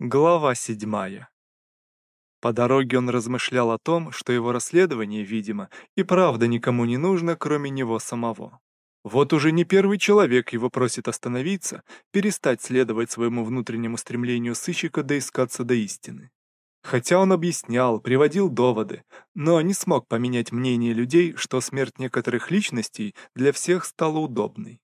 Глава седьмая. По дороге он размышлял о том, что его расследование, видимо, и правда никому не нужно, кроме него самого. Вот уже не первый человек его просит остановиться, перестать следовать своему внутреннему стремлению сыщика доискаться до истины. Хотя он объяснял, приводил доводы, но не смог поменять мнение людей, что смерть некоторых личностей для всех стала удобной.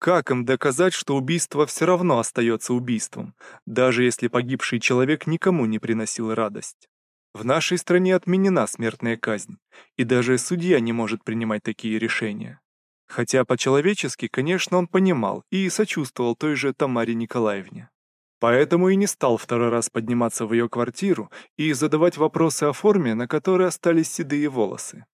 Как им доказать, что убийство все равно остается убийством, даже если погибший человек никому не приносил радость? В нашей стране отменена смертная казнь, и даже судья не может принимать такие решения. Хотя по-человечески, конечно, он понимал и сочувствовал той же Тамаре Николаевне. Поэтому и не стал второй раз подниматься в ее квартиру и задавать вопросы о форме, на которой остались седые волосы.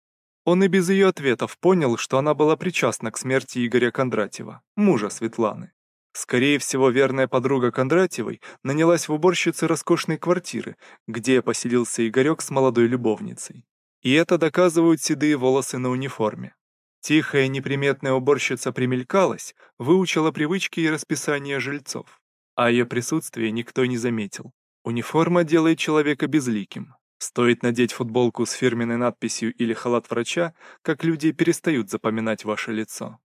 Он и без ее ответов понял, что она была причастна к смерти Игоря Кондратьева, мужа Светланы. Скорее всего, верная подруга Кондратьевой нанялась в уборщице роскошной квартиры, где поселился Игорек с молодой любовницей. И это доказывают седые волосы на униформе. Тихая неприметная уборщица примелькалась, выучила привычки и расписание жильцов. А ее присутствие никто не заметил. Униформа делает человека безликим. Стоит надеть футболку с фирменной надписью или халат врача, как люди перестают запоминать ваше лицо.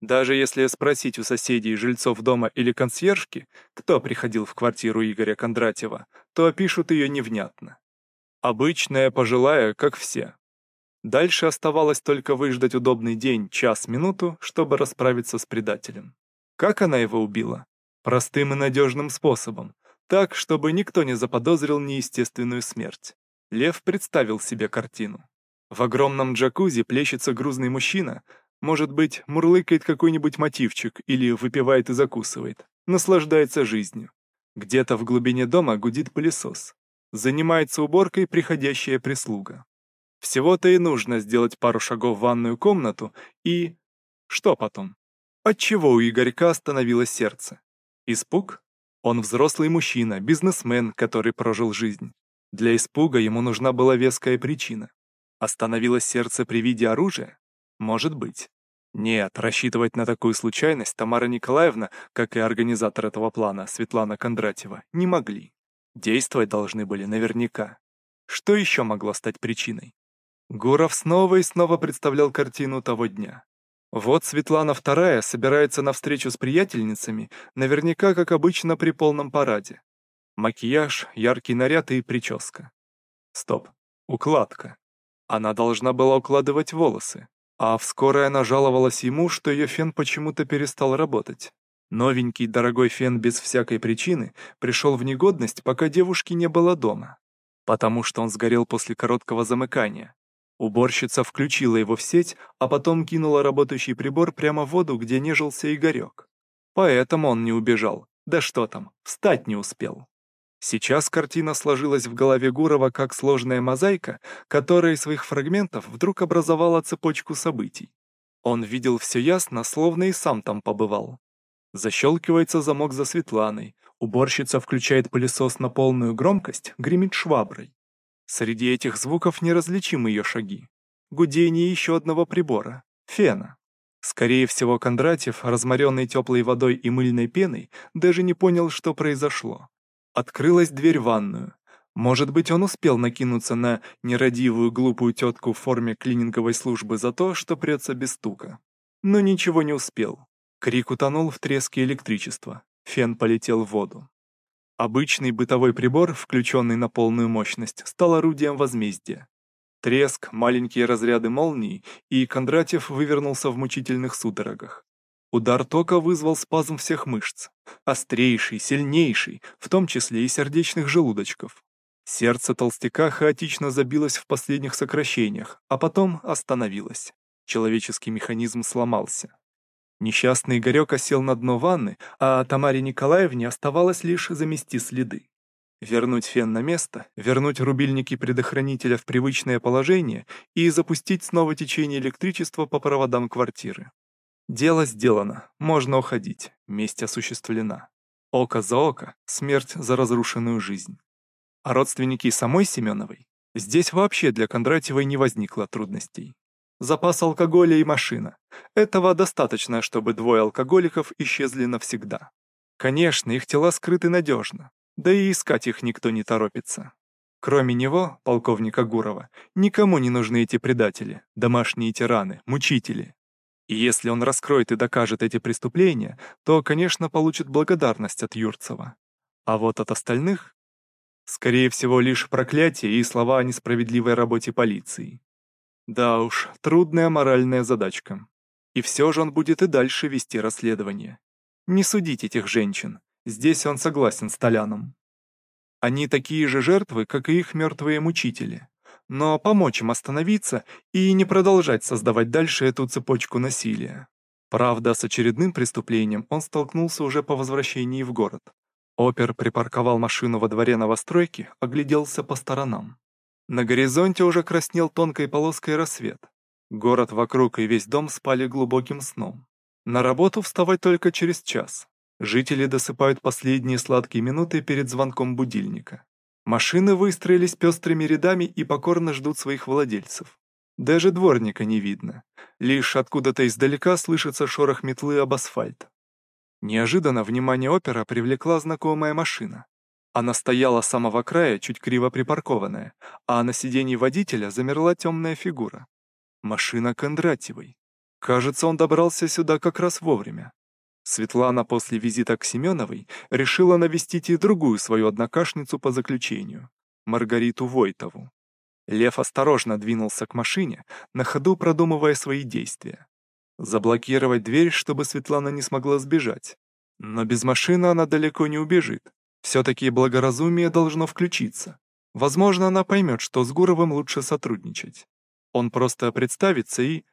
Даже если спросить у соседей, жильцов дома или консьержки, кто приходил в квартиру Игоря Кондратьева, то опишут ее невнятно. Обычная, пожилая, как все. Дальше оставалось только выждать удобный день, час-минуту, чтобы расправиться с предателем. Как она его убила? Простым и надежным способом, так, чтобы никто не заподозрил неестественную смерть. Лев представил себе картину. В огромном джакузи плещется грузный мужчина, может быть, мурлыкает какой-нибудь мотивчик или выпивает и закусывает, наслаждается жизнью. Где-то в глубине дома гудит пылесос. Занимается уборкой приходящая прислуга. Всего-то и нужно сделать пару шагов в ванную комнату и... Что потом? Отчего у Игорька остановилось сердце? Испуг? Он взрослый мужчина, бизнесмен, который прожил жизнь. Для испуга ему нужна была веская причина. Остановилось сердце при виде оружия? Может быть. Нет, рассчитывать на такую случайность Тамара Николаевна, как и организатор этого плана, Светлана Кондратьева, не могли. Действовать должны были наверняка. Что еще могло стать причиной? Гуров снова и снова представлял картину того дня. Вот Светлана вторая собирается на встречу с приятельницами, наверняка, как обычно, при полном параде. Макияж, яркий наряд и прическа. Стоп. Укладка. Она должна была укладывать волосы. А в скорой она жаловалась ему, что ее фен почему-то перестал работать. Новенький дорогой фен без всякой причины пришел в негодность, пока девушки не было дома. Потому что он сгорел после короткого замыкания. Уборщица включила его в сеть, а потом кинула работающий прибор прямо в воду, где нежился Игорек. Поэтому он не убежал. Да что там, встать не успел. Сейчас картина сложилась в голове Гурова как сложная мозаика, которая из своих фрагментов вдруг образовала цепочку событий. Он видел все ясно, словно и сам там побывал. Защелкивается замок за Светланой, уборщица включает пылесос на полную громкость, гремит шваброй. Среди этих звуков неразличимы ее шаги. Гудение еще одного прибора — фена. Скорее всего, Кондратьев, разморенный теплой водой и мыльной пеной, даже не понял, что произошло. Открылась дверь в ванную. Может быть, он успел накинуться на нерадивую глупую тетку в форме клининговой службы за то, что прется без стука. Но ничего не успел. Крик утонул в треске электричества. Фен полетел в воду. Обычный бытовой прибор, включенный на полную мощность, стал орудием возмездия. Треск, маленькие разряды молнии, и Кондратьев вывернулся в мучительных судорогах. Удар тока вызвал спазм всех мышц, острейший, сильнейший, в том числе и сердечных желудочков. Сердце толстяка хаотично забилось в последних сокращениях, а потом остановилось. Человеческий механизм сломался. Несчастный Игорек осел на дно ванны, а Тамаре Николаевне оставалось лишь замести следы. Вернуть фен на место, вернуть рубильники предохранителя в привычное положение и запустить снова течение электричества по проводам квартиры. Дело сделано, можно уходить, месть осуществлена. Око за око, смерть за разрушенную жизнь. А родственники самой Семеновой? Здесь вообще для Кондратьевой не возникло трудностей. Запас алкоголя и машина. Этого достаточно, чтобы двое алкоголиков исчезли навсегда. Конечно, их тела скрыты надежно. Да и искать их никто не торопится. Кроме него, полковника Гурова, никому не нужны эти предатели, домашние тираны, мучители. И если он раскроет и докажет эти преступления, то, конечно, получит благодарность от Юрцева. А вот от остальных Скорее всего, лишь проклятие и слова о несправедливой работе полиции. Да уж, трудная моральная задачка. И все же он будет и дальше вести расследование. Не судить этих женщин. Здесь он согласен с Толяном. Они такие же жертвы, как и их мертвые мучители. Но помочь им остановиться и не продолжать создавать дальше эту цепочку насилия. Правда, с очередным преступлением он столкнулся уже по возвращении в город. Опер припарковал машину во дворе новостройки, огляделся по сторонам. На горизонте уже краснел тонкой полоской рассвет. Город вокруг и весь дом спали глубоким сном. На работу вставать только через час. Жители досыпают последние сладкие минуты перед звонком будильника. Машины выстроились пестрыми рядами и покорно ждут своих владельцев. Даже дворника не видно. Лишь откуда-то издалека слышится шорох метлы об асфальт. Неожиданно внимание опера привлекла знакомая машина. Она стояла с самого края, чуть криво припаркованная, а на сиденье водителя замерла темная фигура. Машина Кондратьевой. Кажется, он добрался сюда как раз вовремя. Светлана после визита к Семеновой решила навестить и другую свою однокашницу по заключению, Маргариту Войтову. Лев осторожно двинулся к машине, на ходу продумывая свои действия. Заблокировать дверь, чтобы Светлана не смогла сбежать. Но без машины она далеко не убежит. Все-таки благоразумие должно включиться. Возможно, она поймет, что с Гуровым лучше сотрудничать. Он просто представится и...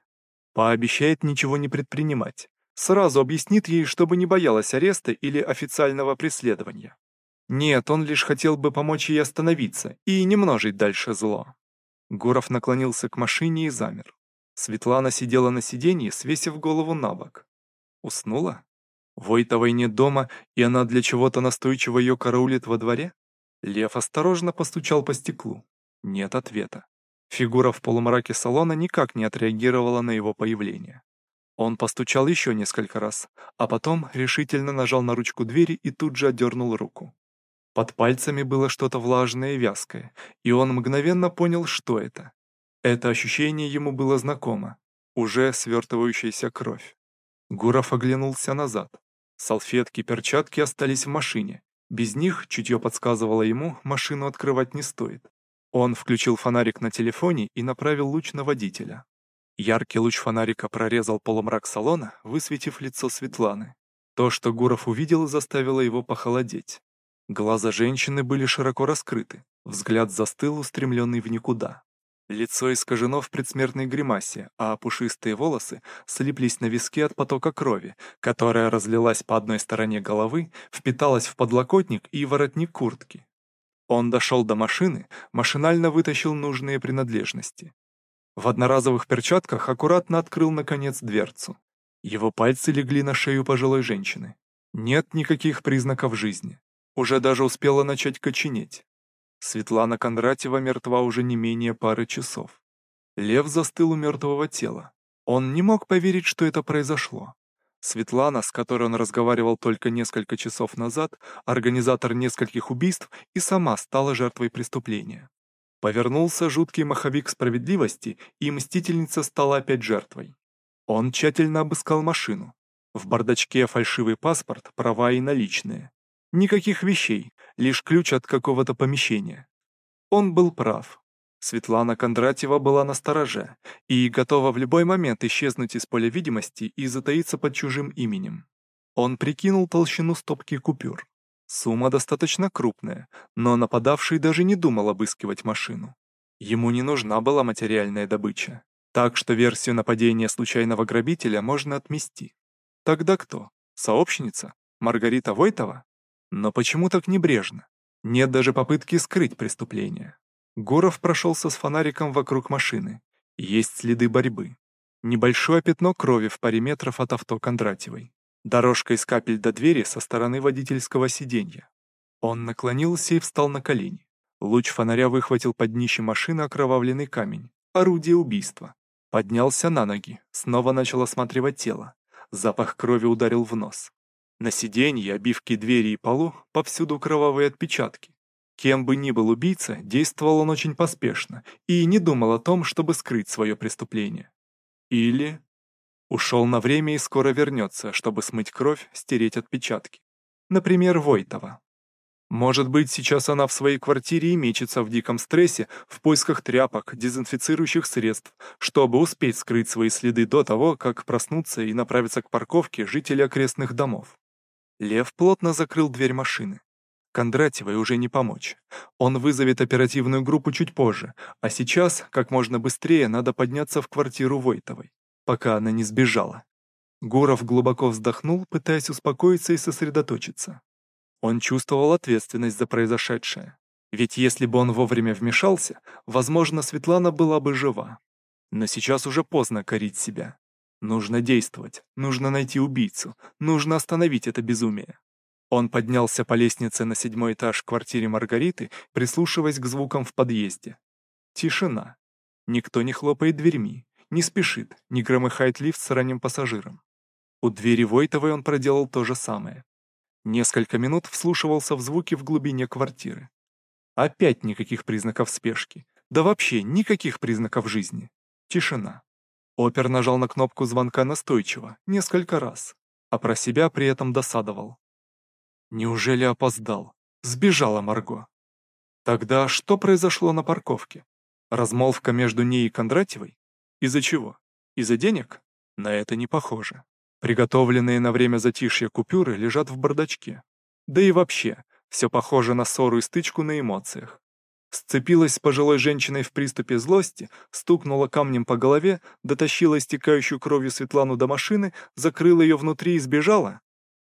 Пообещает ничего не предпринимать. Сразу объяснит ей, чтобы не боялась ареста или официального преследования. Нет, он лишь хотел бы помочь ей остановиться и не множить дальше зло. Гуров наклонился к машине и замер. Светлана сидела на сиденье, свесив голову на бок. Уснула? Войтовой нет дома, и она для чего-то настойчиво ее караулит во дворе? Лев осторожно постучал по стеклу. Нет ответа. Фигура в полумраке салона никак не отреагировала на его появление. Он постучал еще несколько раз, а потом решительно нажал на ручку двери и тут же отдернул руку. Под пальцами было что-то влажное и вязкое, и он мгновенно понял, что это. Это ощущение ему было знакомо. Уже свертывающаяся кровь. Гуров оглянулся назад. Салфетки, перчатки остались в машине. Без них, чутье подсказывало ему, машину открывать не стоит. Он включил фонарик на телефоне и направил луч на водителя. Яркий луч фонарика прорезал полумрак салона, высветив лицо Светланы. То, что Гуров увидел, заставило его похолодеть. Глаза женщины были широко раскрыты, взгляд застыл, устремленный в никуда. Лицо искажено в предсмертной гримасе, а пушистые волосы слиплись на виске от потока крови, которая разлилась по одной стороне головы, впиталась в подлокотник и воротник куртки. Он дошел до машины, машинально вытащил нужные принадлежности. В одноразовых перчатках аккуратно открыл, наконец, дверцу. Его пальцы легли на шею пожилой женщины. Нет никаких признаков жизни. Уже даже успела начать коченеть. Светлана Кондратьева мертва уже не менее пары часов. Лев застыл у мертвого тела. Он не мог поверить, что это произошло. Светлана, с которой он разговаривал только несколько часов назад, организатор нескольких убийств и сама стала жертвой преступления. Повернулся жуткий маховик справедливости, и мстительница стала опять жертвой. Он тщательно обыскал машину. В бардачке фальшивый паспорт, права и наличные. Никаких вещей, лишь ключ от какого-то помещения. Он был прав. Светлана Кондратьева была на стороже и готова в любой момент исчезнуть из поля видимости и затаиться под чужим именем. Он прикинул толщину стопки купюр. Сумма достаточно крупная, но нападавший даже не думал обыскивать машину. Ему не нужна была материальная добыча, так что версию нападения случайного грабителя можно отмести. Тогда кто? Сообщница? Маргарита Войтова? Но почему так небрежно? Нет даже попытки скрыть преступление. Гуров прошелся с фонариком вокруг машины. Есть следы борьбы. Небольшое пятно крови в паре метров от авто Кондратьевой. Дорожка из капель до двери со стороны водительского сиденья. Он наклонился и встал на колени. Луч фонаря выхватил под днище машины окровавленный камень. Орудие убийства. Поднялся на ноги, снова начал осматривать тело. Запах крови ударил в нос. На сиденье, обивке двери и полу повсюду кровавые отпечатки. Кем бы ни был убийца, действовал он очень поспешно и не думал о том, чтобы скрыть свое преступление. Или ушел на время и скоро вернется, чтобы смыть кровь, стереть отпечатки. Например, Войтова. Может быть, сейчас она в своей квартире и мечется в диком стрессе в поисках тряпок, дезинфицирующих средств, чтобы успеть скрыть свои следы до того, как проснуться и направиться к парковке жители окрестных домов. Лев плотно закрыл дверь машины. Кондратьевой уже не помочь. Он вызовет оперативную группу чуть позже, а сейчас, как можно быстрее, надо подняться в квартиру Войтовой, пока она не сбежала. Гуров глубоко вздохнул, пытаясь успокоиться и сосредоточиться. Он чувствовал ответственность за произошедшее. Ведь если бы он вовремя вмешался, возможно, Светлана была бы жива. Но сейчас уже поздно корить себя. Нужно действовать, нужно найти убийцу, нужно остановить это безумие. Он поднялся по лестнице на седьмой этаж в квартире Маргариты, прислушиваясь к звукам в подъезде. Тишина. Никто не хлопает дверьми, не спешит, не громыхает лифт с ранним пассажиром. У двери Войтовой он проделал то же самое. Несколько минут вслушивался в звуки в глубине квартиры. Опять никаких признаков спешки. Да вообще никаких признаков жизни. Тишина. Опер нажал на кнопку звонка настойчиво, несколько раз, а про себя при этом досадовал. Неужели опоздал? Сбежала Марго. Тогда что произошло на парковке? Размолвка между ней и Кондратьевой? Из-за чего? Из-за денег? На это не похоже. Приготовленные на время затишья купюры лежат в бардачке. Да и вообще, все похоже на ссору и стычку на эмоциях. Сцепилась с пожилой женщиной в приступе злости, стукнула камнем по голове, дотащила истекающую кровью Светлану до машины, закрыла ее внутри и сбежала?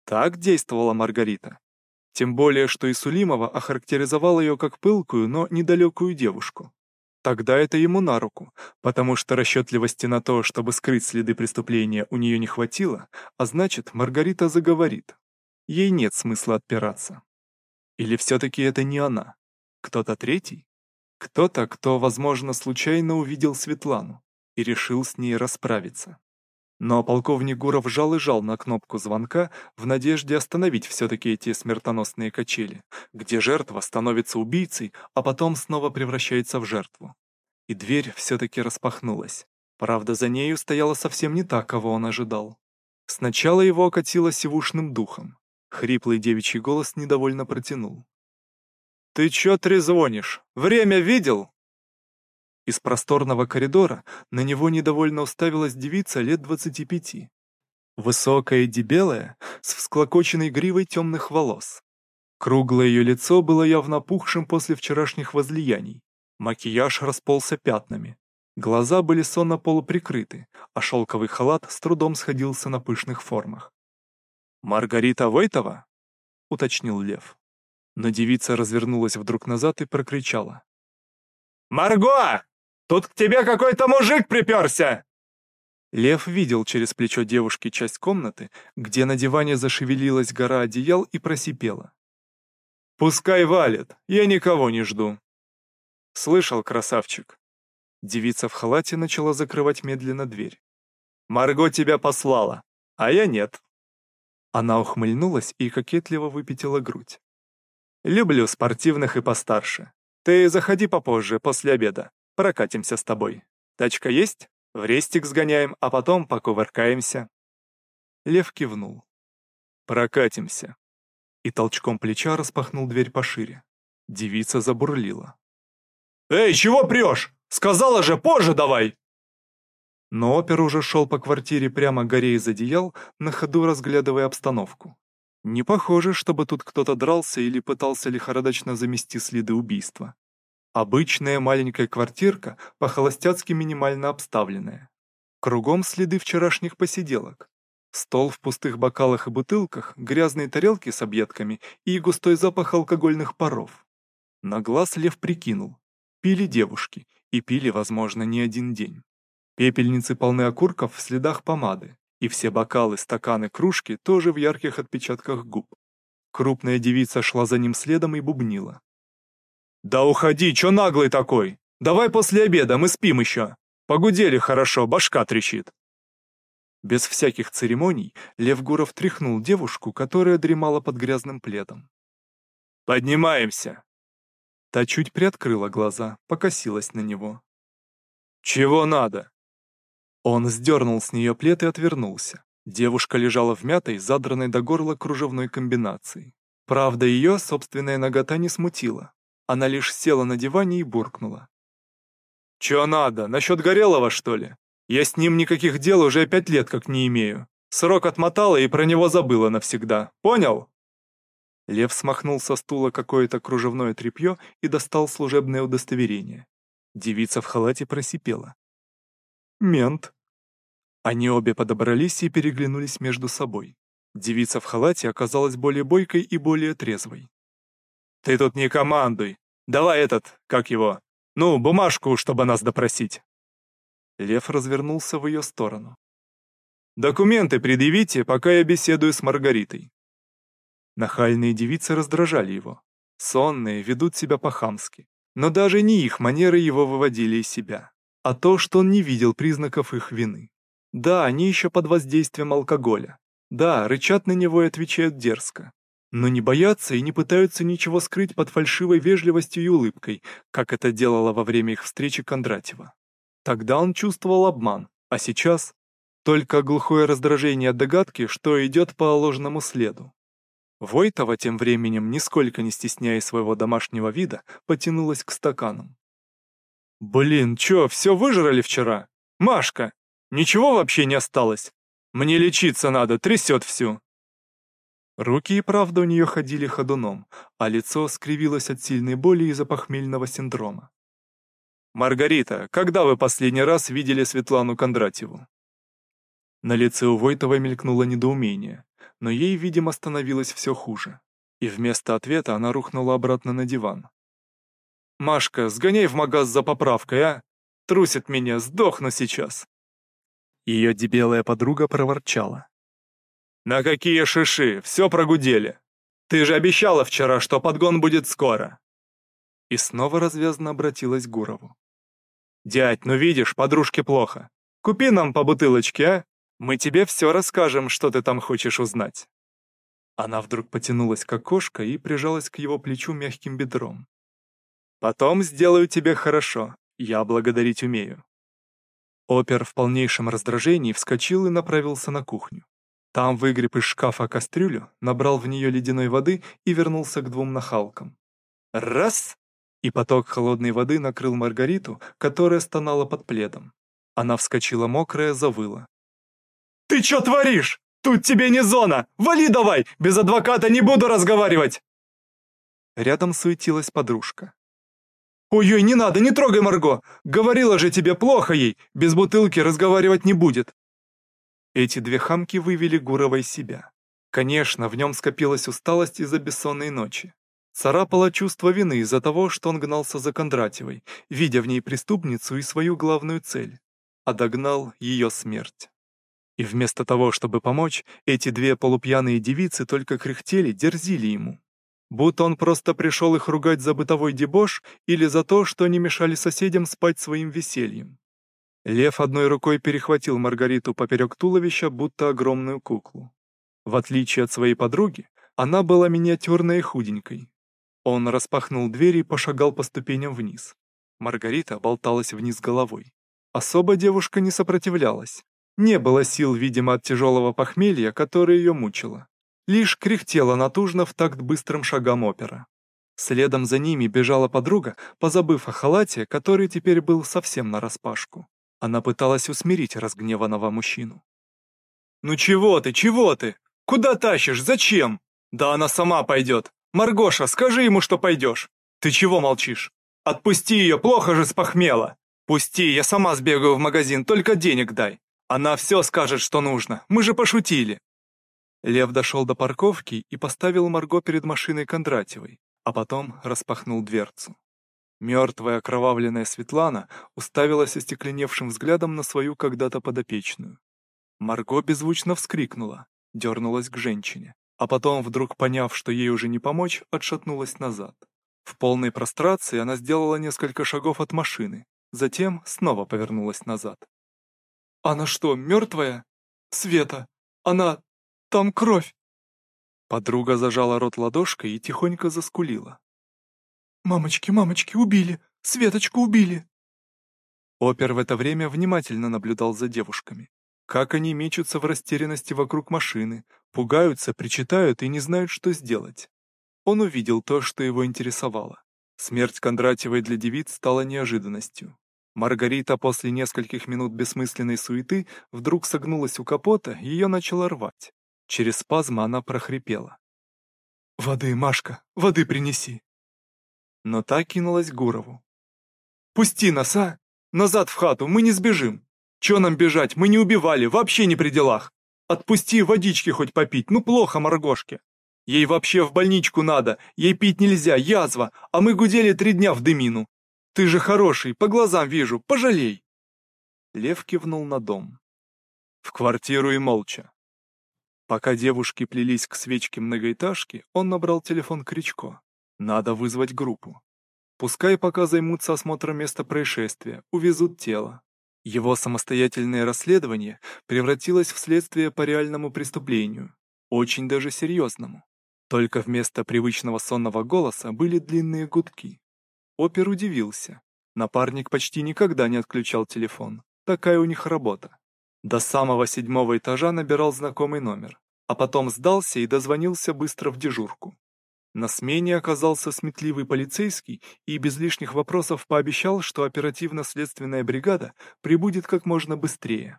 Так действовала Маргарита. Тем более, что Исулимова охарактеризовал ее как пылкую, но недалекую девушку. Тогда это ему на руку, потому что расчетливости на то, чтобы скрыть следы преступления, у нее не хватило, а значит, Маргарита заговорит. Ей нет смысла отпираться. Или все-таки это не она? Кто-то третий? Кто-то, кто, возможно, случайно увидел Светлану и решил с ней расправиться. Но полковник Гуров жал и жал на кнопку звонка в надежде остановить все-таки эти смертоносные качели, где жертва становится убийцей, а потом снова превращается в жертву. И дверь все-таки распахнулась. Правда, за нею стояла совсем не та, кого он ожидал. Сначала его окатило сивушным духом. Хриплый девичий голос недовольно протянул. «Ты чё трезвонишь? Время видел?» Из просторного коридора на него недовольно уставилась девица лет двадцати пяти. Высокая и дебелая, с всклокоченной гривой темных волос. Круглое ее лицо было явно пухшим после вчерашних возлияний. Макияж расползся пятнами. Глаза были сонно полуприкрыты, а шелковый халат с трудом сходился на пышных формах. «Маргарита Войтова?» — уточнил Лев. Но девица развернулась вдруг назад и прокричала. «Марго!» Тут к тебе какой-то мужик приперся!» Лев видел через плечо девушки часть комнаты, где на диване зашевелилась гора одеял и просипела. «Пускай валит, я никого не жду». «Слышал, красавчик». Девица в халате начала закрывать медленно дверь. «Марго тебя послала, а я нет». Она ухмыльнулась и кокетливо выпятила грудь. «Люблю спортивных и постарше. Ты заходи попозже, после обеда. Прокатимся с тобой. Тачка есть? В рестик сгоняем, а потом покувыркаемся». Лев кивнул. «Прокатимся». И толчком плеча распахнул дверь пошире. Девица забурлила. «Эй, чего прешь? Сказала же, позже давай!» Но опер уже шел по квартире прямо горе из одеял, на ходу разглядывая обстановку. Не похоже, чтобы тут кто-то дрался или пытался лихорадочно замести следы убийства. Обычная маленькая квартирка, по-холостяцки минимально обставленная. Кругом следы вчерашних посиделок. Стол в пустых бокалах и бутылках, грязные тарелки с объедками и густой запах алкогольных паров. На глаз Лев прикинул. Пили девушки, и пили, возможно, не один день. Пепельницы полны окурков в следах помады, и все бокалы, стаканы, кружки тоже в ярких отпечатках губ. Крупная девица шла за ним следом и бубнила. «Да уходи, чё наглый такой? Давай после обеда, мы спим еще. Погудели хорошо, башка трещит». Без всяких церемоний Лев Гуров тряхнул девушку, которая дремала под грязным пледом. «Поднимаемся!» Та чуть приоткрыла глаза, покосилась на него. «Чего надо?» Он сдернул с нее плед и отвернулся. Девушка лежала в мятой, задранной до горла кружевной комбинации. Правда, ее собственная нагота не смутила. Она лишь села на диване и буркнула. «Чё надо? Насчет Горелого, что ли? Я с ним никаких дел уже пять лет как не имею. Срок отмотала и про него забыла навсегда. Понял?» Лев смахнул со стула какое-то кружевное тряпье и достал служебное удостоверение. Девица в халате просипела. «Мент». Они обе подобрались и переглянулись между собой. Девица в халате оказалась более бойкой и более трезвой. «Ты тут не командуй. Давай этот, как его, ну, бумажку, чтобы нас допросить». Лев развернулся в ее сторону. «Документы предъявите, пока я беседую с Маргаритой». Нахальные девицы раздражали его. Сонные, ведут себя по-хамски. Но даже не их манеры его выводили из себя, а то, что он не видел признаков их вины. Да, они еще под воздействием алкоголя. Да, рычат на него и отвечают дерзко. Но не боятся и не пытаются ничего скрыть под фальшивой вежливостью и улыбкой, как это делала во время их встречи Кондратьева. Тогда он чувствовал обман, а сейчас только глухое раздражение от догадки, что идет по ложному следу. Войтова тем временем, нисколько не стесняя своего домашнего вида, потянулась к стаканам. «Блин, чё, всё выжрали вчера? Машка, ничего вообще не осталось? Мне лечиться надо, трясет всю!» Руки и правда у нее ходили ходуном, а лицо скривилось от сильной боли из-за похмельного синдрома. «Маргарита, когда вы последний раз видели Светлану Кондратьеву?» На лице у Войтовой мелькнуло недоумение но ей, видимо, становилось все хуже. И вместо ответа она рухнула обратно на диван. «Машка, сгоняй в магаз за поправкой, а? Трусит меня, сдохну сейчас!» Ее дебелая подруга проворчала. «На какие шиши? Все прогудели! Ты же обещала вчера, что подгон будет скоро!» И снова развязно обратилась к Гурову. «Дядь, ну видишь, подружке плохо. Купи нам по бутылочке, а? Мы тебе все расскажем, что ты там хочешь узнать». Она вдруг потянулась к окошко и прижалась к его плечу мягким бедром. «Потом сделаю тебе хорошо, я благодарить умею». Опер в полнейшем раздражении вскочил и направился на кухню. Там выгреб из шкафа кастрюлю, набрал в нее ледяной воды и вернулся к двум нахалкам. Раз! И поток холодной воды накрыл Маргариту, которая стонала под пледом. Она вскочила мокрая, завыла. «Ты что творишь? Тут тебе не зона! Вали давай! Без адвоката не буду разговаривать!» Рядом суетилась подружка. «Ой-ой, не надо, не трогай Марго! Говорила же тебе плохо ей, без бутылки разговаривать не будет!» Эти две хамки вывели Гурова из себя. Конечно, в нем скопилась усталость из-за бессонной ночи. Царапало чувство вины из-за того, что он гнался за Кондратьевой, видя в ней преступницу и свою главную цель. А догнал ее смерть. И вместо того, чтобы помочь, эти две полупьяные девицы только кряхтели, дерзили ему. Будто он просто пришел их ругать за бытовой дебош или за то, что они мешали соседям спать своим весельем. Лев одной рукой перехватил Маргариту поперек туловища, будто огромную куклу. В отличие от своей подруги, она была миниатюрной и худенькой. Он распахнул дверь и пошагал по ступеням вниз. Маргарита болталась вниз головой. Особо девушка не сопротивлялась, не было сил, видимо, от тяжелого похмелья, которое ее мучило. Лишь кряхтела натужно в такт быстрым шагам опера. Следом за ними бежала подруга, позабыв о халате, который теперь был совсем нараспашку. Она пыталась усмирить разгневанного мужчину. «Ну чего ты, чего ты? Куда тащишь? Зачем? Да она сама пойдет. Маргоша, скажи ему, что пойдешь. Ты чего молчишь? Отпусти ее, плохо же спохмела. Пусти, я сама сбегаю в магазин, только денег дай. Она все скажет, что нужно. Мы же пошутили. Лев дошел до парковки и поставил Марго перед машиной Кондратьевой, а потом распахнул дверцу. Мертвая окровавленная Светлана уставилась остекленевшим взглядом на свою когда-то подопечную. Марго беззвучно вскрикнула, дернулась к женщине, а потом, вдруг поняв, что ей уже не помочь, отшатнулась назад. В полной прострации она сделала несколько шагов от машины, затем снова повернулась назад. «Она что, мертвая?» Света! Она... там кровь!» Подруга зажала рот ладошкой и тихонько заскулила. «Мамочки, мамочки, убили! Светочку убили!» Опер в это время внимательно наблюдал за девушками. Как они мечутся в растерянности вокруг машины, пугаются, причитают и не знают, что сделать. Он увидел то, что его интересовало. Смерть Кондратьевой для девиц стала неожиданностью. Маргарита после нескольких минут бессмысленной суеты вдруг согнулась у капота, ее начала рвать. Через спазм она прохрипела. «Воды, Машка, воды принеси!» Но та кинулась к Гурову. «Пусти нас, а! Назад в хату, мы не сбежим! Че нам бежать, мы не убивали, вообще не при делах! Отпусти водички хоть попить, ну плохо Маргошке! Ей вообще в больничку надо, ей пить нельзя, язва, а мы гудели три дня в дымину! Ты же хороший, по глазам вижу, пожалей!» Лев кивнул на дом. В квартиру и молча. Пока девушки плелись к свечке многоэтажки, он набрал телефон Кричко. Надо вызвать группу. Пускай пока займутся осмотром места происшествия, увезут тело. Его самостоятельное расследование превратилось в следствие по реальному преступлению, очень даже серьезному. Только вместо привычного сонного голоса были длинные гудки. Опер удивился. Напарник почти никогда не отключал телефон. Такая у них работа. До самого седьмого этажа набирал знакомый номер, а потом сдался и дозвонился быстро в дежурку. На смене оказался сметливый полицейский и без лишних вопросов пообещал, что оперативно-следственная бригада прибудет как можно быстрее.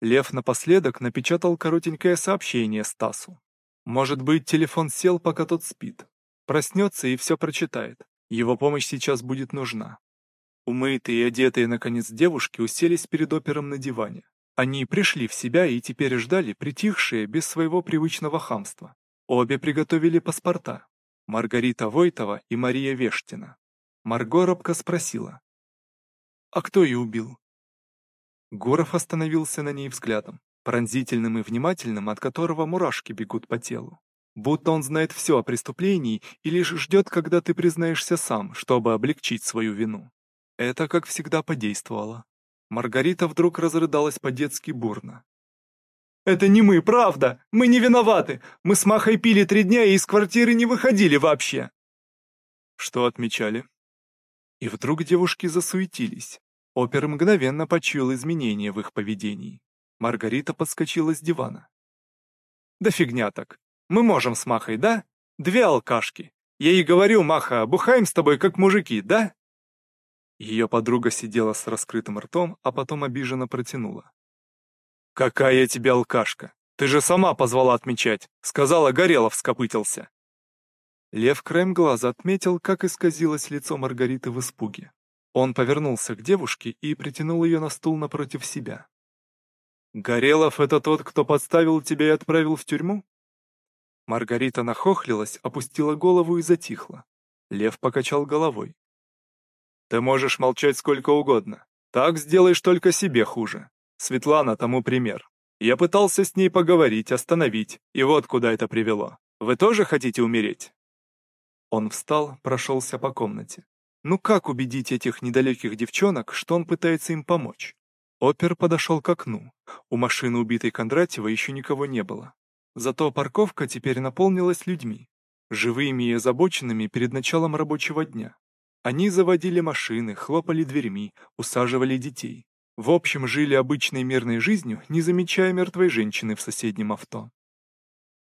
Лев напоследок напечатал коротенькое сообщение Стасу. Может быть, телефон сел, пока тот спит. Проснется и все прочитает. Его помощь сейчас будет нужна. Умытые и одетые, наконец, девушки уселись перед опером на диване. Они пришли в себя и теперь ждали, притихшие, без своего привычного хамства. Обе приготовили паспорта. Маргарита Войтова и Мария Вештина. Марго робко спросила. «А кто ее убил?» Гуров остановился на ней взглядом, пронзительным и внимательным, от которого мурашки бегут по телу. Будто он знает все о преступлении и лишь ждет, когда ты признаешься сам, чтобы облегчить свою вину. Это, как всегда, подействовало. Маргарита вдруг разрыдалась по-детски бурно. «Это не мы, правда! Мы не виноваты! Мы с Махой пили три дня и из квартиры не выходили вообще!» Что отмечали? И вдруг девушки засуетились. Опер мгновенно почуял изменения в их поведении. Маргарита подскочила с дивана. «Да фигня так. Мы можем с Махой, да? Две алкашки. Я ей говорю, Маха, бухаем с тобой как мужики, да?» Ее подруга сидела с раскрытым ртом, а потом обиженно протянула. «Какая я тебе алкашка! Ты же сама позвала отмечать! Сказала, Горелов скопытился!» Лев краем глаза отметил, как исказилось лицо Маргариты в испуге. Он повернулся к девушке и притянул ее на стул напротив себя. «Горелов — это тот, кто подставил тебя и отправил в тюрьму?» Маргарита нахохлилась, опустила голову и затихла. Лев покачал головой. Ты можешь молчать сколько угодно. Так сделаешь только себе хуже. Светлана тому пример. Я пытался с ней поговорить, остановить, и вот куда это привело. Вы тоже хотите умереть?» Он встал, прошелся по комнате. Ну как убедить этих недалеких девчонок, что он пытается им помочь? Опер подошел к окну. У машины убитой Кондратьева еще никого не было. Зато парковка теперь наполнилась людьми, живыми и озабоченными перед началом рабочего дня. Они заводили машины, хлопали дверьми, усаживали детей. В общем, жили обычной мирной жизнью, не замечая мертвой женщины в соседнем авто.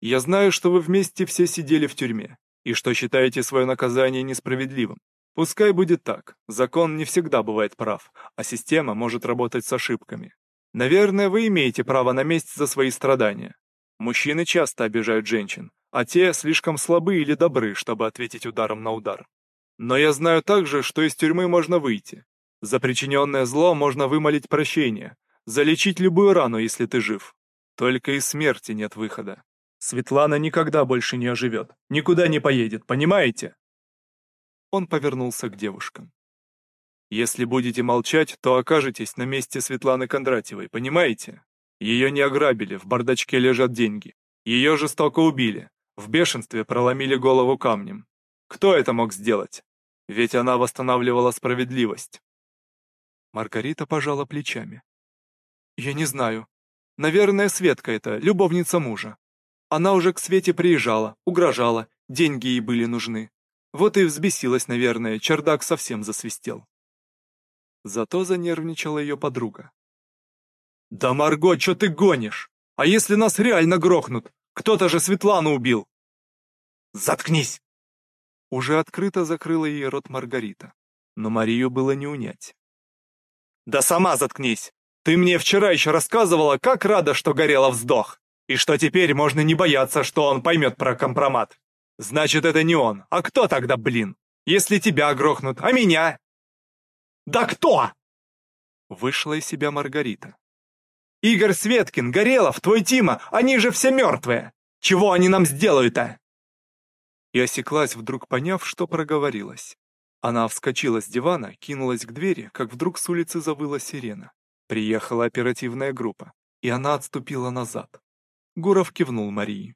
Я знаю, что вы вместе все сидели в тюрьме, и что считаете свое наказание несправедливым. Пускай будет так, закон не всегда бывает прав, а система может работать с ошибками. Наверное, вы имеете право на месть за свои страдания. Мужчины часто обижают женщин, а те слишком слабы или добры, чтобы ответить ударом на удар. Но я знаю также, что из тюрьмы можно выйти. За причиненное зло можно вымолить прощение, залечить любую рану, если ты жив. Только из смерти нет выхода. Светлана никогда больше не оживет, никуда не поедет, понимаете? Он повернулся к девушкам. Если будете молчать, то окажетесь на месте Светланы Кондратьевой, понимаете? Ее не ограбили, в бардачке лежат деньги. Ее жестоко убили, в бешенстве проломили голову камнем. Кто это мог сделать? Ведь она восстанавливала справедливость. Маргарита пожала плечами. «Я не знаю. Наверное, Светка это, любовница мужа. Она уже к Свете приезжала, угрожала, деньги ей были нужны. Вот и взбесилась, наверное, чердак совсем засвистел. Зато занервничала ее подруга. «Да, Марго, что ты гонишь? А если нас реально грохнут? Кто-то же Светлану убил!» «Заткнись!» Уже открыто закрыла ей рот Маргарита, но Марию было не унять. «Да сама заткнись! Ты мне вчера еще рассказывала, как рада, что горела вздох, и что теперь можно не бояться, что он поймет про компромат. Значит, это не он. А кто тогда, блин? Если тебя грохнут, а меня? Да кто? Вышла из себя Маргарита. Игорь Светкин, Горелов, твой Тима, они же все мертвые. Чего они нам сделают-то? И осеклась, вдруг поняв, что проговорилась. Она вскочила с дивана, кинулась к двери, как вдруг с улицы завыла сирена. Приехала оперативная группа, и она отступила назад. Гуров кивнул Марии.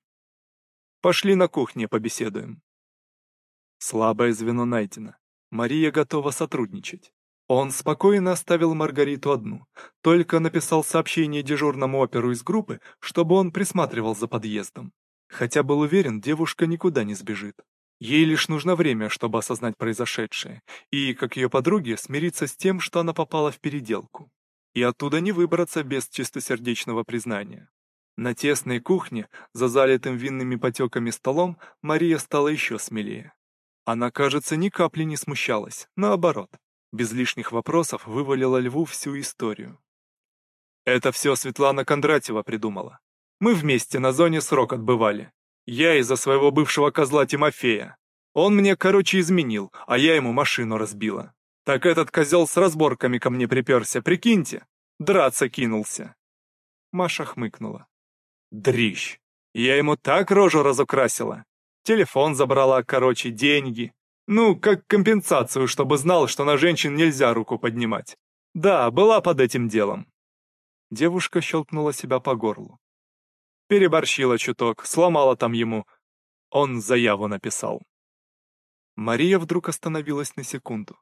«Пошли на кухне побеседуем». Слабое звено найдено. Мария готова сотрудничать. Он спокойно оставил Маргариту одну, только написал сообщение дежурному оперу из группы, чтобы он присматривал за подъездом. Хотя был уверен, девушка никуда не сбежит. Ей лишь нужно время, чтобы осознать произошедшее, и, как ее подруги, смириться с тем, что она попала в переделку. И оттуда не выбраться без чистосердечного признания. На тесной кухне, за залитым винными потеками столом, Мария стала еще смелее. Она, кажется, ни капли не смущалась, наоборот без лишних вопросов вывалила Льву всю историю. Это все Светлана Кондратьева придумала. Мы вместе на зоне срок отбывали. Я из-за своего бывшего козла Тимофея. Он мне, короче, изменил, а я ему машину разбила. Так этот козел с разборками ко мне приперся, прикиньте. Драться кинулся. Маша хмыкнула. Дрищ. Я ему так рожу разукрасила. Телефон забрала, короче, деньги. Ну, как компенсацию, чтобы знал, что на женщин нельзя руку поднимать. Да, была под этим делом. Девушка щелкнула себя по горлу. Переборщила чуток, сломала там ему. Он заяву написал. Мария вдруг остановилась на секунду.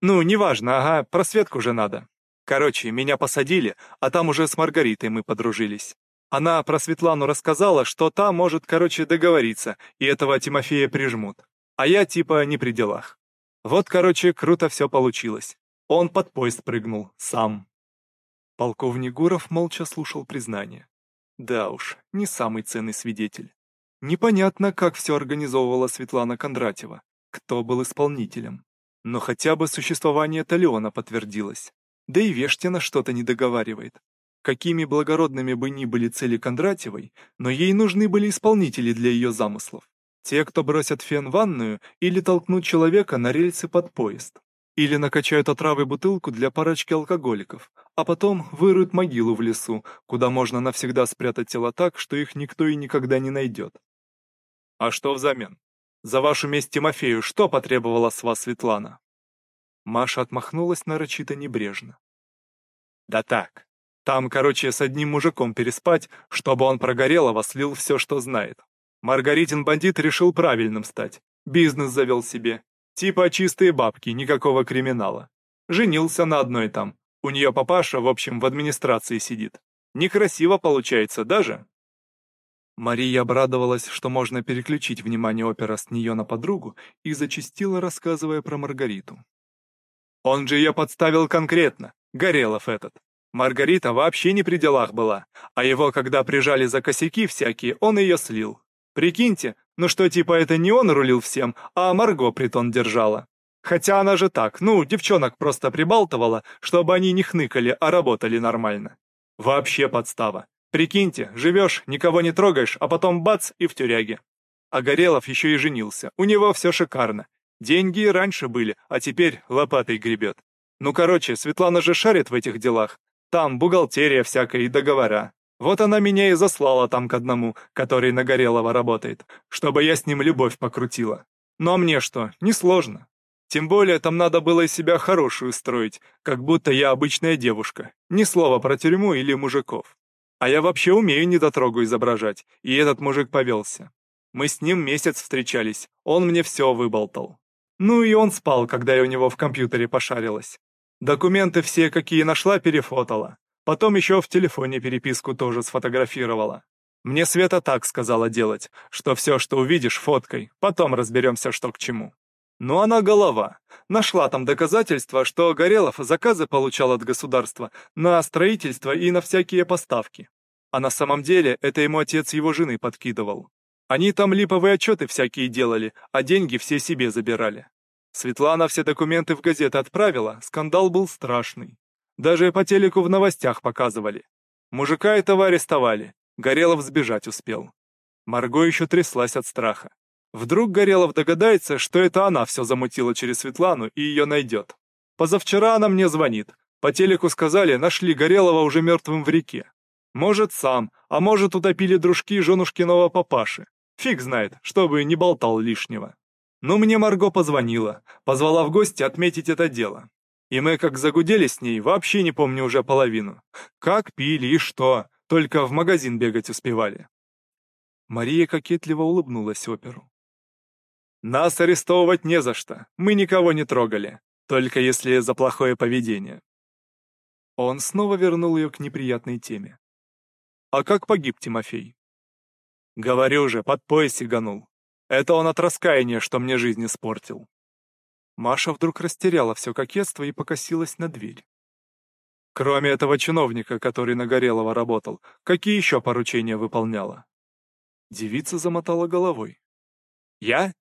«Ну, неважно, ага, про Светку же надо. Короче, меня посадили, а там уже с Маргаритой мы подружились. Она про Светлану рассказала, что та может, короче, договориться, и этого Тимофея прижмут а я типа не при делах. Вот, короче, круто все получилось. Он под поезд прыгнул, сам. Полковник Гуров молча слушал признание. Да уж, не самый ценный свидетель. Непонятно, как все организовывала Светлана Кондратьева, кто был исполнителем. Но хотя бы существование Талиона подтвердилось. Да и Вештина что-то не договаривает. Какими благородными бы ни были цели Кондратьевой, но ей нужны были исполнители для ее замыслов. Те, кто бросят фен в ванную или толкнут человека на рельсы под поезд. Или накачают отравой бутылку для парочки алкоголиков, а потом выруют могилу в лесу, куда можно навсегда спрятать тела так, что их никто и никогда не найдет. А что взамен? За вашу месть Тимофею что потребовала с вас Светлана? Маша отмахнулась нарочито небрежно. Да так, там, короче, с одним мужиком переспать, чтобы он прогорел, а слил все, что знает. Маргаритин бандит решил правильным стать. Бизнес завел себе. Типа чистые бабки, никакого криминала. Женился на одной там. У нее папаша, в общем, в администрации сидит. Некрасиво получается даже. Мария обрадовалась, что можно переключить внимание опера с нее на подругу, и зачастила, рассказывая про Маргариту. Он же ее подставил конкретно, Горелов этот. Маргарита вообще не при делах была, а его, когда прижали за косяки всякие, он ее слил. Прикиньте, ну что типа это не он рулил всем, а Марго притон держала. Хотя она же так, ну, девчонок просто прибалтывала, чтобы они не хныкали, а работали нормально. Вообще подстава. Прикиньте, живешь, никого не трогаешь, а потом бац и в тюряге. А Горелов еще и женился, у него все шикарно. Деньги и раньше были, а теперь лопатой гребет. Ну короче, Светлана же шарит в этих делах. Там бухгалтерия всякая и договора. Вот она меня и заслала там к одному, который на Горелого работает, чтобы я с ним любовь покрутила. Ну а мне что, несложно. Тем более там надо было из себя хорошую строить, как будто я обычная девушка. Ни слова про тюрьму или мужиков. А я вообще умею недотрогу изображать, и этот мужик повелся. Мы с ним месяц встречались, он мне все выболтал. Ну и он спал, когда я у него в компьютере пошарилась. Документы все, какие нашла, перефотала. Потом еще в телефоне переписку тоже сфотографировала. Мне Света так сказала делать, что все, что увидишь, фоткой, потом разберемся, что к чему. Ну она голова. Нашла там доказательства, что Горелов заказы получал от государства на строительство и на всякие поставки. А на самом деле это ему отец его жены подкидывал. Они там липовые отчеты всякие делали, а деньги все себе забирали. Светлана все документы в газеты отправила, скандал был страшный. Даже по телеку в новостях показывали. Мужика этого арестовали, Горелов сбежать успел. Марго еще тряслась от страха. Вдруг Горелов догадается, что это она все замутила через Светлану и ее найдет. Позавчера она мне звонит. По телеку сказали, нашли Горелова уже мертвым в реке. Может, сам, а может, утопили дружки женушкиного папаши. Фиг знает, чтобы не болтал лишнего. Но мне Марго позвонила, позвала в гости отметить это дело. И мы как загудели с ней, вообще не помню уже половину. Как пили и что, только в магазин бегать успевали. Мария кокетливо улыбнулась оперу. Нас арестовывать не за что, мы никого не трогали, только если за плохое поведение. Он снова вернул ее к неприятной теме. А как погиб Тимофей? Говорю же, под пояс сиганул. Это он от раскаяния, что мне жизнь испортил. Маша вдруг растеряла все кокетство и покосилась на дверь. Кроме этого чиновника, который на Горелого работал, какие еще поручения выполняла? Девица замотала головой. Я?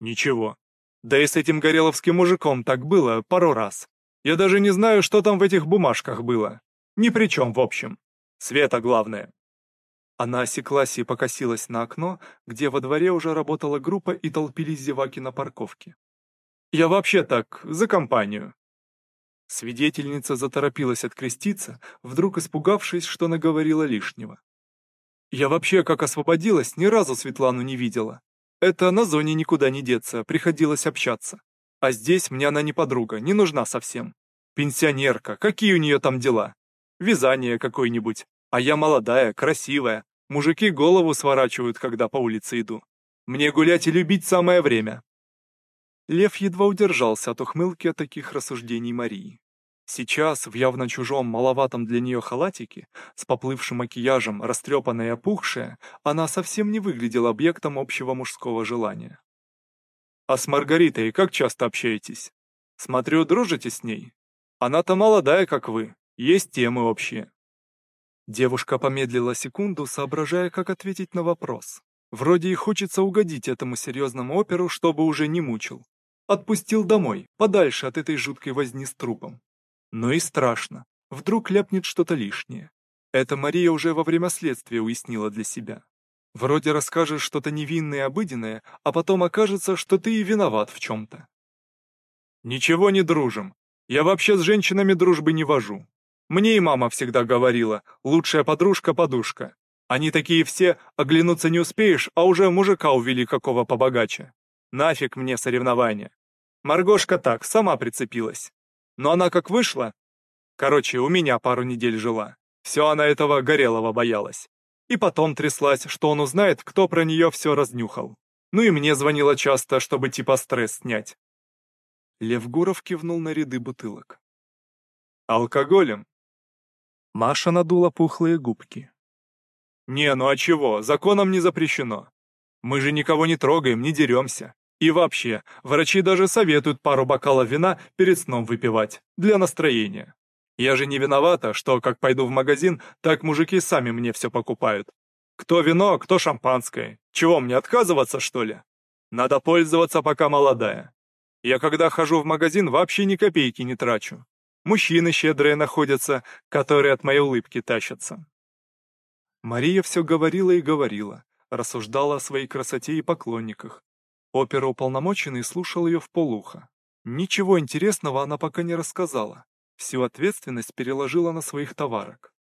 Ничего. Да и с этим гореловским мужиком так было пару раз. Я даже не знаю, что там в этих бумажках было. Ни при чем, в общем. Света главное. Она осеклась и покосилась на окно, где во дворе уже работала группа и толпились зеваки на парковке. «Я вообще так, за компанию». Свидетельница заторопилась откреститься, вдруг испугавшись, что наговорила лишнего. «Я вообще, как освободилась, ни разу Светлану не видела. Это на зоне никуда не деться, приходилось общаться. А здесь мне она не подруга, не нужна совсем. Пенсионерка, какие у нее там дела? Вязание какое-нибудь. А я молодая, красивая. Мужики голову сворачивают, когда по улице иду. Мне гулять и любить самое время. Лев едва удержался от ухмылки от таких рассуждений Марии. Сейчас, в явно чужом, маловатом для нее халатике, с поплывшим макияжем, растрепанная и опухшая, она совсем не выглядела объектом общего мужского желания. «А с Маргаритой как часто общаетесь? Смотрю, дружите с ней? Она-то молодая, как вы, есть темы общие». Девушка помедлила секунду, соображая, как ответить на вопрос. Вроде и хочется угодить этому серьезному оперу, чтобы уже не мучил. Отпустил домой, подальше от этой жуткой возни с трупом. Но и страшно. Вдруг ляпнет что-то лишнее. Это Мария уже во время следствия уяснила для себя. Вроде расскажешь что-то невинное и обыденное, а потом окажется, что ты и виноват в чем-то. Ничего не дружим. Я вообще с женщинами дружбы не вожу. Мне и мама всегда говорила, лучшая подружка – подушка. Они такие все, оглянуться не успеешь, а уже мужика увели какого побогаче. Нафиг мне соревнования. Маргошка так, сама прицепилась. Но она как вышла... Короче, у меня пару недель жила. Все она этого Горелого боялась. И потом тряслась, что он узнает, кто про нее все разнюхал. Ну и мне звонила часто, чтобы типа стресс снять. Левгуров кивнул на ряды бутылок. «Алкоголем?» Маша надула пухлые губки. «Не, ну а чего, законом не запрещено. Мы же никого не трогаем, не деремся. И вообще, врачи даже советуют пару бокалов вина перед сном выпивать, для настроения. Я же не виновата, что как пойду в магазин, так мужики сами мне все покупают. Кто вино, кто шампанское. Чего мне отказываться, что ли? Надо пользоваться, пока молодая. Я когда хожу в магазин, вообще ни копейки не трачу. Мужчины щедрые находятся, которые от моей улыбки тащатся. Мария все говорила и говорила, рассуждала о своей красоте и поклонниках, Оперуполномоченный слушал ее в полухо. Ничего интересного она пока не рассказала. Всю ответственность переложила на своих товарок.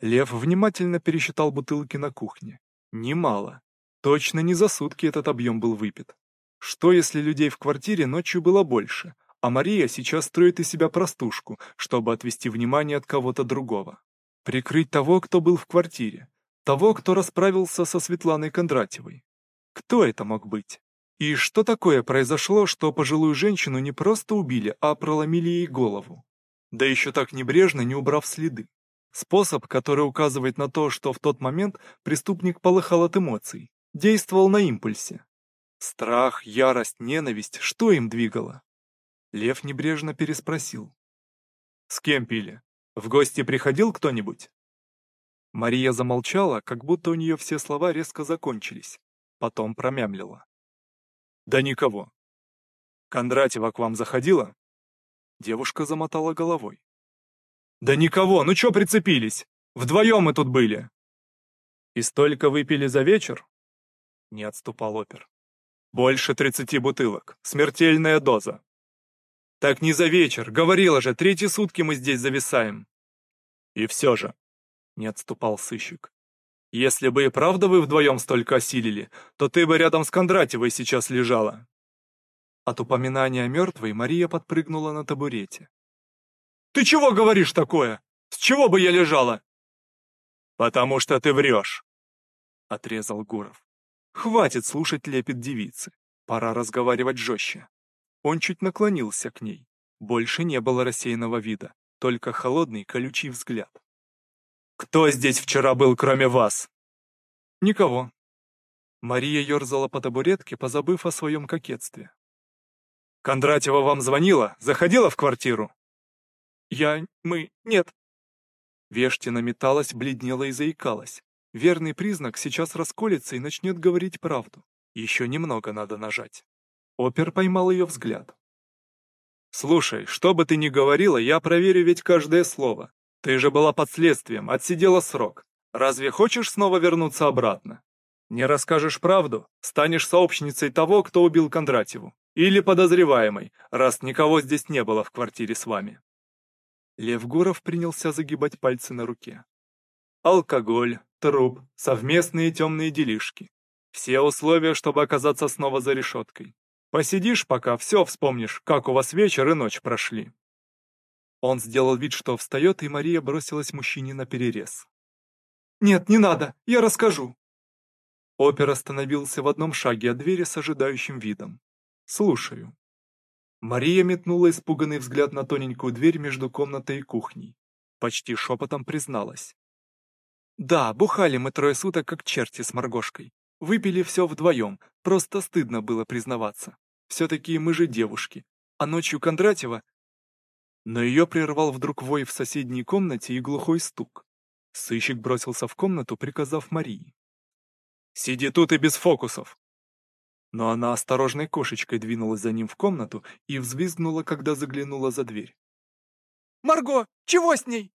Лев внимательно пересчитал бутылки на кухне. Немало. Точно не за сутки этот объем был выпит. Что если людей в квартире ночью было больше, а Мария сейчас строит из себя простушку, чтобы отвести внимание от кого-то другого? Прикрыть того, кто был в квартире. Того, кто расправился со Светланой Кондратьевой. Кто это мог быть? И что такое произошло, что пожилую женщину не просто убили, а проломили ей голову? Да еще так небрежно, не убрав следы. Способ, который указывает на то, что в тот момент преступник полыхал от эмоций, действовал на импульсе. Страх, ярость, ненависть, что им двигало? Лев небрежно переспросил. «С кем пили? В гости приходил кто-нибудь?» Мария замолчала, как будто у нее все слова резко закончились. Потом промямлила. «Да никого. Кондратьева к вам заходила?» Девушка замотала головой. «Да никого, ну чё прицепились? Вдвоем мы тут были!» «И столько выпили за вечер?» Не отступал опер. «Больше тридцати бутылок. Смертельная доза. Так не за вечер, говорила же, третьи сутки мы здесь зависаем. И все же, не отступал сыщик. Если бы и правда вы вдвоем столько осилили, то ты бы рядом с Кондратьевой сейчас лежала. От упоминания о мертвой Мария подпрыгнула на табурете. «Ты чего говоришь такое? С чего бы я лежала?» «Потому что ты врешь», — отрезал Гуров. «Хватит слушать лепет девицы. Пора разговаривать жестче». Он чуть наклонился к ней. Больше не было рассеянного вида, только холодный колючий взгляд. «Кто здесь вчера был, кроме вас?» «Никого». Мария ерзала по табуретке, позабыв о своем кокетстве. «Кондратьева вам звонила? Заходила в квартиру?» «Я... мы... нет». Вештина металась, бледнела и заикалась. Верный признак сейчас расколется и начнет говорить правду. Еще немного надо нажать. Опер поймал ее взгляд. «Слушай, что бы ты ни говорила, я проверю ведь каждое слово. Ты же была под следствием, отсидела срок. Разве хочешь снова вернуться обратно? Не расскажешь правду, станешь сообщницей того, кто убил Кондратьеву. Или подозреваемой, раз никого здесь не было в квартире с вами». Лев Гуров принялся загибать пальцы на руке. Алкоголь, труп, совместные темные делишки. Все условия, чтобы оказаться снова за решеткой. Посидишь пока, все вспомнишь, как у вас вечер и ночь прошли». Он сделал вид, что встает, и Мария бросилась мужчине на перерез. «Нет, не надо, я расскажу». Опер остановился в одном шаге от двери с ожидающим видом. «Слушаю». Мария метнула испуганный взгляд на тоненькую дверь между комнатой и кухней. Почти шепотом призналась. «Да, бухали мы трое суток, как черти с Маргошкой. Выпили все вдвоем, просто стыдно было признаваться. Все-таки мы же девушки. А ночью Кондратьева... Но ее прервал вдруг вой в соседней комнате и глухой стук. Сыщик бросился в комнату, приказав Марии. «Сиди тут и без фокусов!» Но она осторожной кошечкой двинулась за ним в комнату и взвизгнула, когда заглянула за дверь. «Марго, чего с ней?»